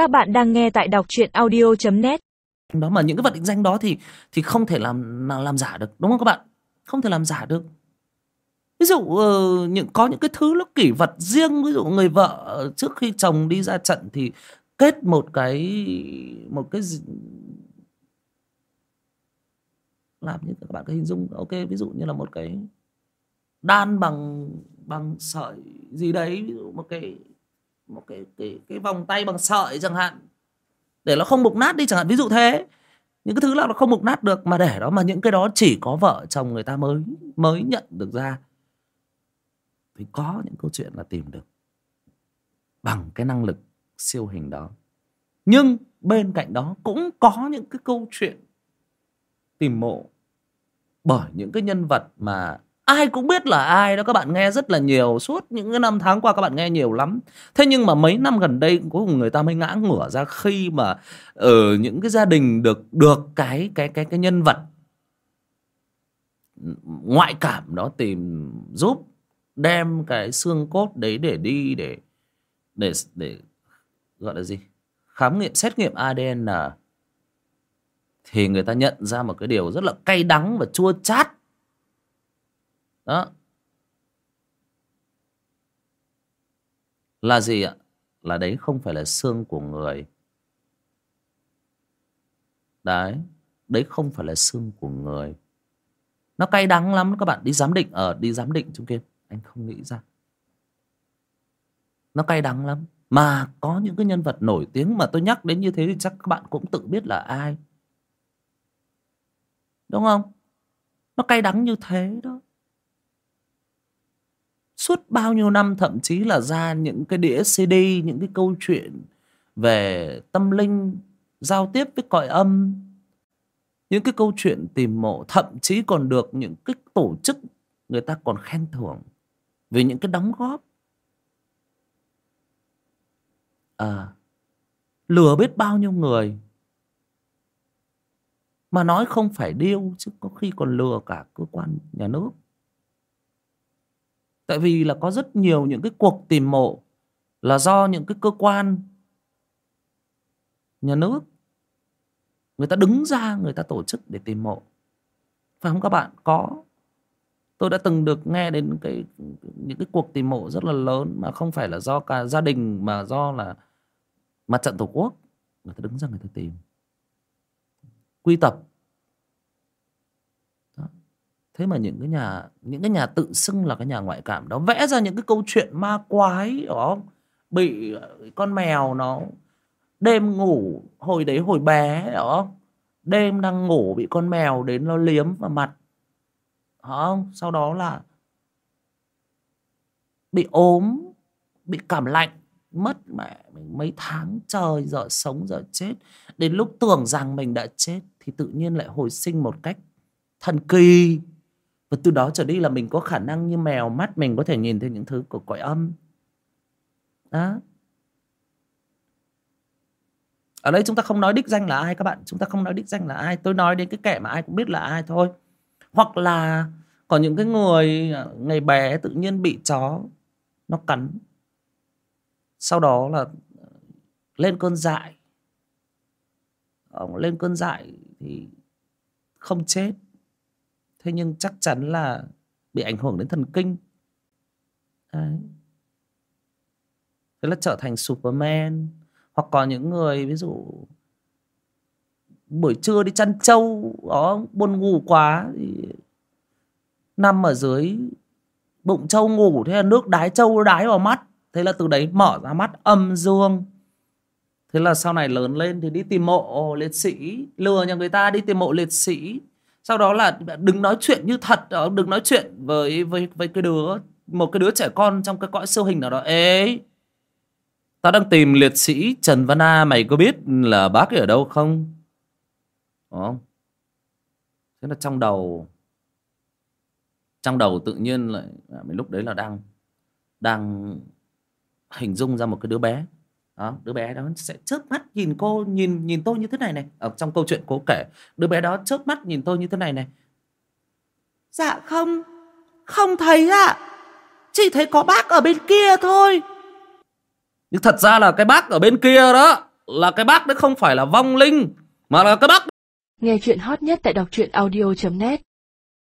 Các bạn đang nghe tại đọc truyện audio.net đó mà những cái vật định danh đó thì thì không thể làm làm, làm giả được đúng không các bạn? Không thể làm giả được. Ví dụ uh, những có những cái thứ nó kỷ vật riêng ví dụ người vợ ờ, trước khi chồng đi ra trận thì kết một cái một cái gì- làm như các bạn có hình dung ok ví dụ như là một cái đan bằng bằng sợi gì đấy ví dụ một cái một cái cái cái vòng tay bằng sợi chẳng hạn, để nó không mục nát đi chẳng hạn. Ví dụ thế, những cái thứ là nó không mục nát được mà để đó mà những cái đó chỉ có vợ chồng người ta mới mới nhận được ra, thì có những câu chuyện là tìm được bằng cái năng lực siêu hình đó. Nhưng bên cạnh đó cũng có những cái câu chuyện tìm mộ bởi những cái nhân vật mà ai cũng biết là ai đó, các bạn nghe rất là nhiều. Suốt những cái năm tháng qua các bạn nghe nhiều lắm. Thế nhưng mà mấy năm gần đây cuối cùng người ta mới ngã ngửa ra khi mà ở những cái gia đình được được cái cái cái cái nhân vật ngoại cảm đó tìm giúp, đem cái xương cốt đấy để đi để để để gọi là gì? Khám nghiệm, xét nghiệm ADN thì người ta nhận ra một cái điều rất là cay đắng và chua chát đó. Là gì ạ? Là đấy không phải là xương của người. Đấy đấy không phải là xương của người. Nó cay đắng lắm các bạn, đi giám định ở đi giám định trung kia. anh không nghĩ ra. Nó cay đắng lắm. Mà có những cái nhân vật nổi tiếng mà tôi nhắc đến như thế thì chắc các bạn cũng tự biết là ai. Đúng không? Nó cay đắng như thế đó suốt bao nhiêu năm, thậm chí là ra những cái đĩa CD những cái câu chuyện về tâm linh, giao tiếp với cõi âm, những cái câu chuyện tìm mộ, thậm chí còn được những cái tổ chức người ta còn khen thưởng vì những cái đóng góp. À lừa biết bao nhiêu người. Mà nói không phải điêu, chứ có khi còn lừa cả cơ quan nhà nước tại vì là có rất nhiều những cái cuộc tìm mộ là do những cái cơ quan nhà nước, người ta đứng ra, người ta tổ chức để tìm mộ. Phải không các bạn? Có. Tôi đã từng được nghe đến cái, những cái cuộc tìm mộ rất là lớn mà không phải là do cả gia đình mà do là mặt trận tổ quốc. Người ta đứng ra, người ta tìm. Quy tập thế mà những cái nhà, những cái nhà tự xưng là cái nhà ngoại cảm đó vẽ ra những cái câu chuyện ma quái đó bị ờ, con mèo nó đêm ngủ hồi đấy hồi bé đó đêm đang ngủ bị con mèo đến nó liếm vào mặt không? Sau đó là bị ốm, bị cảm lạnh, mất mẹ mình mấy tháng, trời, giờ sống, giờ chết. Đến lúc tưởng rằng mình đã chết thì tự nhiên lại hồi sinh một cách thần kỳ và từ đó trở đi là mình có khả năng như mèo mắt mình có thể nhìn thấy những thứ của cõi âm. Đó. Ở đây chúng ta không nói đích danh là ai các bạn. Chúng ta không nói đích danh là ai. Tôi nói đến cái kẻ mà ai cũng biết là ai thôi. Hoặc là có những cái người ngày bé tự nhiên bị chó nó cắn. Sau đó là lên cơn dại. Ông lên cơn dại thì không chết thế nhưng chắc chắn là bị ảnh hưởng đến thần kinh. Đấy. thế là trở thành superman. Hoặc có những người, ví dụ, buổi trưa đi chăn trâu, đó, buồn ngủ quá thì nằm ở dưới bụng trâu ngủ, thế là nước đái trâu đái vào mắt. Thế là từ đấy mở ra mắt âm dương. Thế là sau này lớn lên thì đi tìm mộ liệt sĩ, lừa nhà người ta đi tìm mộ liệt sĩ sau đó là đừng nói chuyện như thật đó, đừng nói chuyện với với với cái đứa một cái đứa trẻ con trong cái cõi siêu hình nào đó. Ế tao đang tìm liệt sĩ Trần Văn A mày có biết là bác ấy ở đâu không? Đúng không? Thế là trong đầu trong đầu tự nhiên lại à, mình lúc đấy là đang đang hình dung ra một cái đứa bé đó đứa bé đó sẽ chớp mắt nhìn cô nhìn nhìn tôi như thế này này. Ở trong câu chuyện cô kể đứa bé đó chớp mắt nhìn tôi như thế này này. Dạ không không thấy ạ. Chỉ thấy có bác ở bên kia thôi. Nhưng thật ra là cái bác ở bên kia đó là cái bác đấy không phải là vong linh mà là cái bác Nghe chuyện hot nhất tại đọc truyện audio.net